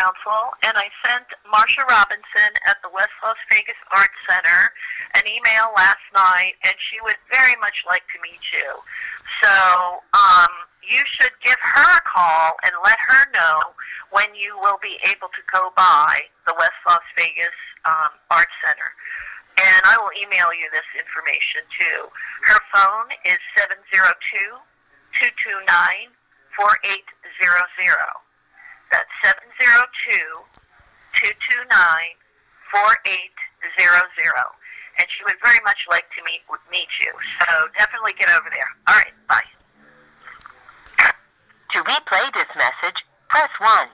Council, and I sent Marsha Robinson at the West Las Vegas Arts Center an email last night, and she would very much like to meet you. So um, you should give her a call and let her know when you will be able to go by the West Las Vegas um, Arts Center. And I will email you this information too. Her phone is 702 229 4800. That's 702 229 4800. And she would very much like to meet meet you. So definitely get over there. All right, bye. To replay this message, press 1.